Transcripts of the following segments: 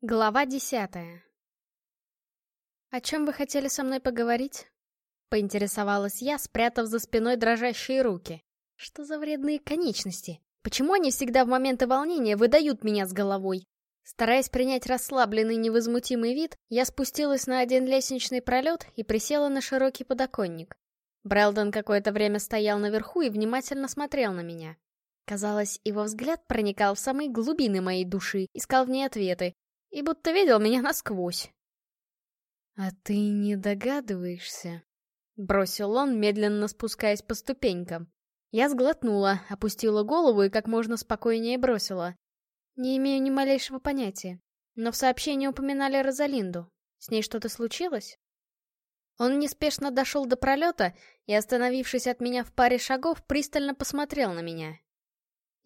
Глава десятая «О чем вы хотели со мной поговорить?» — поинтересовалась я, спрятав за спиной дрожащие руки. «Что за вредные конечности? Почему они всегда в моменты волнения выдают меня с головой?» Стараясь принять расслабленный невозмутимый вид, я спустилась на один лестничный пролет и присела на широкий подоконник. Брэлдон какое-то время стоял наверху и внимательно смотрел на меня. Казалось, его взгляд проникал в самые глубины моей души, искал в ней ответы, и будто видел меня насквозь. «А ты не догадываешься?» — бросил он, медленно спускаясь по ступенькам. Я сглотнула, опустила голову и как можно спокойнее бросила. Не имею ни малейшего понятия. Но в сообщении упоминали Розалинду. С ней что-то случилось? Он неспешно дошел до пролета и, остановившись от меня в паре шагов, пристально посмотрел на меня.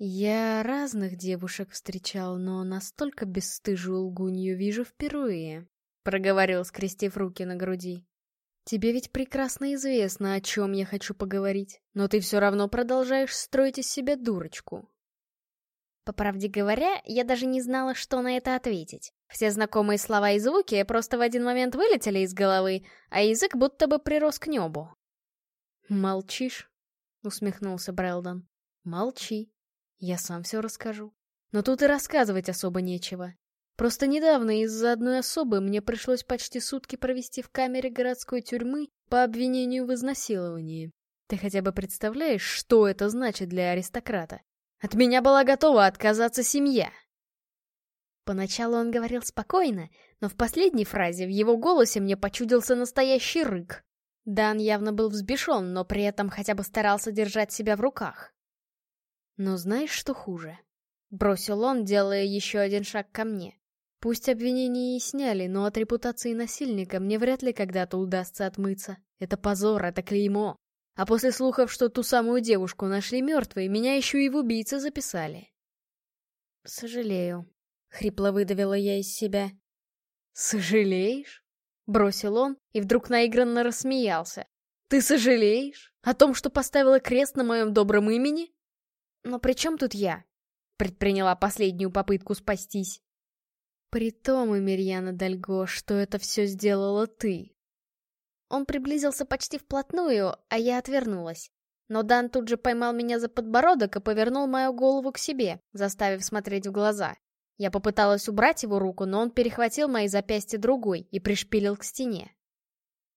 Я разных девушек встречал, но настолько бесстыжую лгунью вижу впервые, — проговорил, скрестив руки на груди. Тебе ведь прекрасно известно, о чем я хочу поговорить, но ты все равно продолжаешь строить из себя дурочку. По правде говоря, я даже не знала, что на это ответить. Все знакомые слова и звуки просто в один момент вылетели из головы, а язык будто бы прирос к небу. «Молчишь?» — усмехнулся Брэлдон. «Молчи. Я сам все расскажу. Но тут и рассказывать особо нечего. Просто недавно из-за одной особы мне пришлось почти сутки провести в камере городской тюрьмы по обвинению в изнасиловании. Ты хотя бы представляешь, что это значит для аристократа? От меня была готова отказаться семья. Поначалу он говорил спокойно, но в последней фразе в его голосе мне почудился настоящий рык. Дан явно был взбешен, но при этом хотя бы старался держать себя в руках. Но знаешь, что хуже? Бросил он, делая еще один шаг ко мне. Пусть обвинения и сняли, но от репутации насильника мне вряд ли когда-то удастся отмыться. Это позор, это клеймо. А после слухов, что ту самую девушку нашли мертвой, меня еще и в убийцы записали. «Сожалею», — хрипло выдавила я из себя. «Сожалеешь?» — бросил он и вдруг наигранно рассмеялся. «Ты сожалеешь? О том, что поставила крест на моем добром имени?» «Но при чем тут я?» Предприняла последнюю попытку спастись. «При том, Эмирьяна Дальго, что это все сделала ты». Он приблизился почти вплотную, а я отвернулась. Но Дан тут же поймал меня за подбородок и повернул мою голову к себе, заставив смотреть в глаза. Я попыталась убрать его руку, но он перехватил мои запястья другой и пришпилил к стене.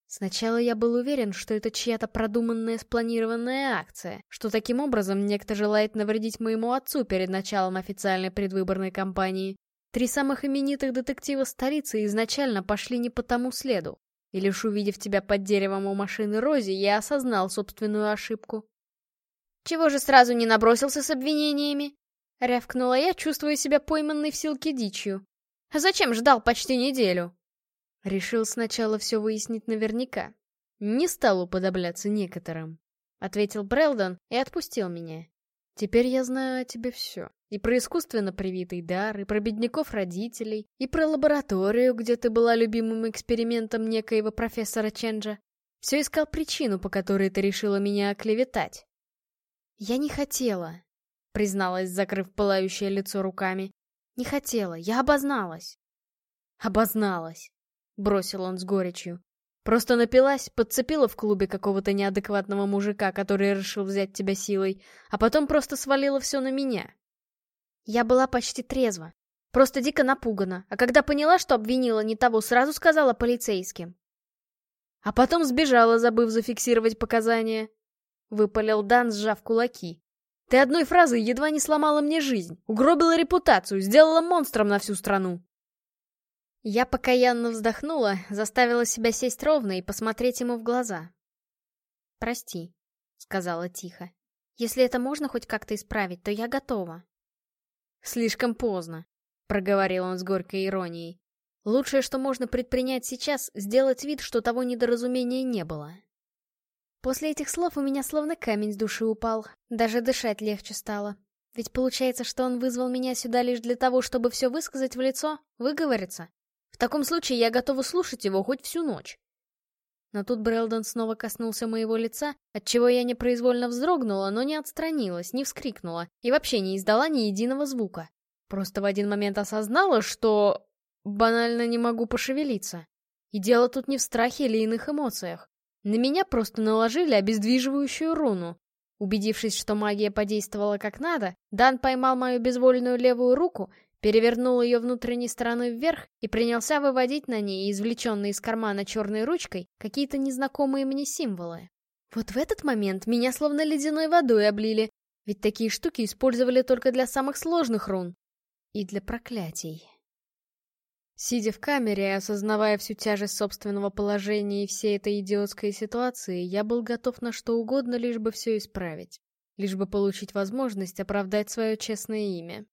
Сначала я был уверен, что это чья-то продуманная спланированная акция, что таким образом некто желает навредить моему отцу перед началом официальной предвыборной кампании. Три самых именитых детектива столицы изначально пошли не по тому следу. И лишь увидев тебя под деревом у машины Рози, я осознал собственную ошибку. «Чего же сразу не набросился с обвинениями?» — рявкнула я, чувствуя себя пойманной в силке дичью. «А зачем ждал почти неделю?» Решил сначала все выяснить наверняка. Не стал уподобляться некоторым. Ответил Брэлдон и отпустил меня. Теперь я знаю о тебе все. И про искусственно привитый дар, и про бедняков родителей, и про лабораторию, где ты была любимым экспериментом некоего профессора Ченджа. Все искал причину, по которой ты решила меня оклеветать. Я не хотела, призналась, закрыв пылающее лицо руками. Не хотела, я обозналась. Обозналась. — бросил он с горечью. «Просто напилась, подцепила в клубе какого-то неадекватного мужика, который решил взять тебя силой, а потом просто свалила все на меня». Я была почти трезва, просто дико напугана, а когда поняла, что обвинила не того, сразу сказала полицейским. А потом сбежала, забыв зафиксировать показания. Выпалил Дан, сжав кулаки. Ты одной фразой едва не сломала мне жизнь, угробила репутацию, сделала монстром на всю страну. Я покаянно вздохнула, заставила себя сесть ровно и посмотреть ему в глаза. «Прости», — сказала тихо. «Если это можно хоть как-то исправить, то я готова». «Слишком поздно», — проговорил он с горькой иронией. «Лучшее, что можно предпринять сейчас, сделать вид, что того недоразумения не было». После этих слов у меня словно камень с души упал. Даже дышать легче стало. Ведь получается, что он вызвал меня сюда лишь для того, чтобы все высказать в лицо, выговориться. В таком случае я готова слушать его хоть всю ночь. Но тут Брэлдон снова коснулся моего лица, отчего я непроизвольно вздрогнула, но не отстранилась, не вскрикнула и вообще не издала ни единого звука. Просто в один момент осознала, что... банально не могу пошевелиться. И дело тут не в страхе или иных эмоциях. На меня просто наложили обездвиживающую руну. Убедившись, что магия подействовала как надо, Дан поймал мою безвольную левую руку, перевернул ее внутренней стороной вверх и принялся выводить на ней, извлеченные из кармана черной ручкой, какие-то незнакомые мне символы. Вот в этот момент меня словно ледяной водой облили, ведь такие штуки использовали только для самых сложных рун. И для проклятий. Сидя в камере и осознавая всю тяжесть собственного положения и всей этой идиотской ситуации, я был готов на что угодно, лишь бы все исправить. Лишь бы получить возможность оправдать свое честное имя.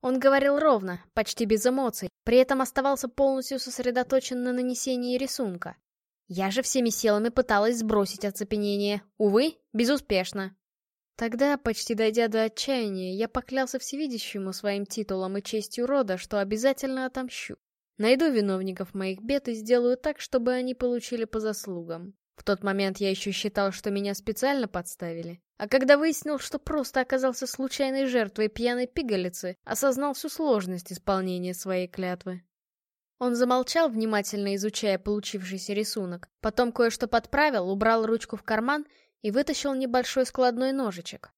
Он говорил ровно, почти без эмоций, при этом оставался полностью сосредоточен на нанесении рисунка. Я же всеми силами пыталась сбросить оцепенение, увы, безуспешно. Тогда, почти дойдя до отчаяния, я поклялся всевидящему своим титулом и честью рода, что обязательно отомщу. Найду виновников моих бед и сделаю так, чтобы они получили по заслугам. В тот момент я еще считал, что меня специально подставили. А когда выяснил, что просто оказался случайной жертвой пьяной пигалицы, осознал всю сложность исполнения своей клятвы. Он замолчал, внимательно изучая получившийся рисунок, потом кое-что подправил, убрал ручку в карман и вытащил небольшой складной ножичек.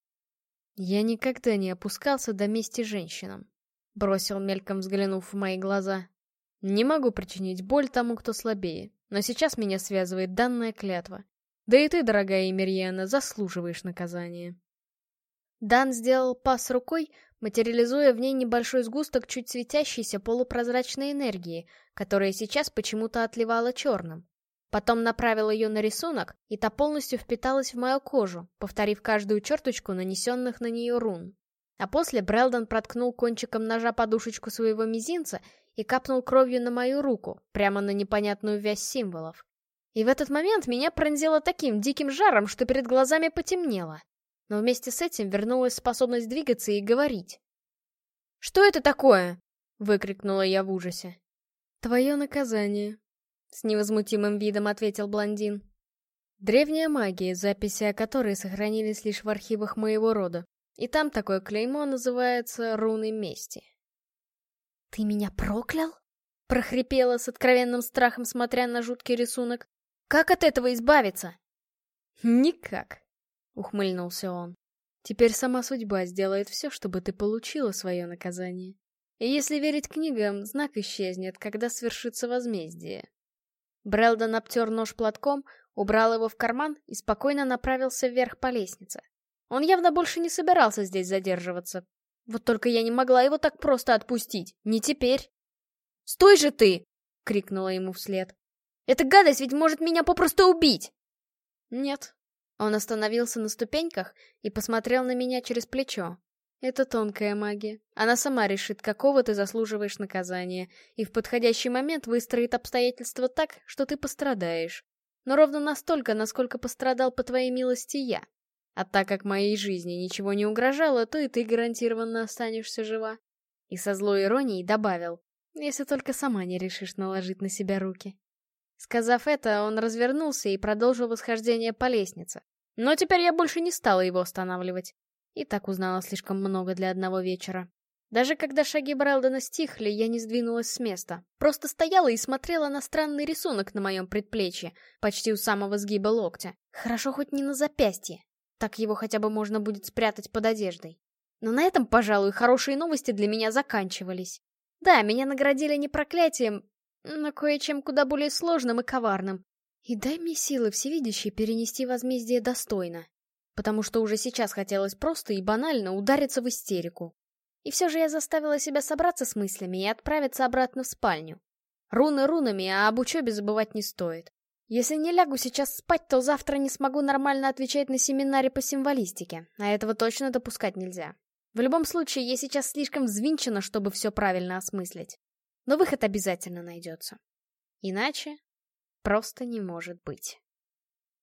Я никогда не опускался до мести женщинам. Бросил мельком взглянув в мои глаза. Не могу причинить боль тому, кто слабее, но сейчас меня связывает данная клятва. Да и ты, дорогая Эмирьяна, заслуживаешь наказания. Дан сделал пас рукой, материализуя в ней небольшой сгусток чуть светящейся полупрозрачной энергии, которая сейчас почему-то отливала черным. Потом направил ее на рисунок, и та полностью впиталась в мою кожу, повторив каждую черточку нанесенных на нее рун. А после Брэлдон проткнул кончиком ножа подушечку своего мизинца и капнул кровью на мою руку, прямо на непонятную вязь символов. И в этот момент меня пронзило таким диким жаром, что перед глазами потемнело. Но вместе с этим вернулась способность двигаться и говорить. «Что это такое?» — выкрикнула я в ужасе. «Твое наказание», — с невозмутимым видом ответил блондин. «Древняя магия, записи о которой сохранились лишь в архивах моего рода. И там такое клеймо называется руной мести. «Ты меня проклял?» — прохрипела с откровенным страхом, смотря на жуткий рисунок. «Как от этого избавиться?» «Никак», — ухмыльнулся он. «Теперь сама судьба сделает все, чтобы ты получила свое наказание. И если верить книгам, знак исчезнет, когда свершится возмездие». Брэлдон обтер нож платком, убрал его в карман и спокойно направился вверх по лестнице. Он явно больше не собирался здесь задерживаться. Вот только я не могла его так просто отпустить. Не теперь. «Стой же ты!» — крикнула ему вслед. «Эта гадость ведь может меня попросту убить!» «Нет». Он остановился на ступеньках и посмотрел на меня через плечо. Это тонкая магия. Она сама решит, какого ты заслуживаешь наказания, и в подходящий момент выстроит обстоятельства так, что ты пострадаешь. Но ровно настолько, насколько пострадал по твоей милости я. А так как моей жизни ничего не угрожало, то и ты гарантированно останешься жива. И со злой иронией добавил, если только сама не решишь наложить на себя руки. Сказав это, он развернулся и продолжил восхождение по лестнице. Но теперь я больше не стала его останавливать. И так узнала слишком много для одного вечера. Даже когда шаги Брэлдена стихли, я не сдвинулась с места. Просто стояла и смотрела на странный рисунок на моем предплечье, почти у самого сгиба локтя. Хорошо хоть не на запястье. Так его хотя бы можно будет спрятать под одеждой. Но на этом, пожалуй, хорошие новости для меня заканчивались. Да, меня наградили не проклятием, но кое-чем куда более сложным и коварным. И дай мне силы всевидящей перенести возмездие достойно. Потому что уже сейчас хотелось просто и банально удариться в истерику. И все же я заставила себя собраться с мыслями и отправиться обратно в спальню. Руны рунами, а об учебе забывать не стоит. Если не лягу сейчас спать, то завтра не смогу нормально отвечать на семинаре по символистике, а этого точно допускать нельзя. В любом случае, я сейчас слишком взвинчена, чтобы все правильно осмыслить. Но выход обязательно найдется. Иначе просто не может быть.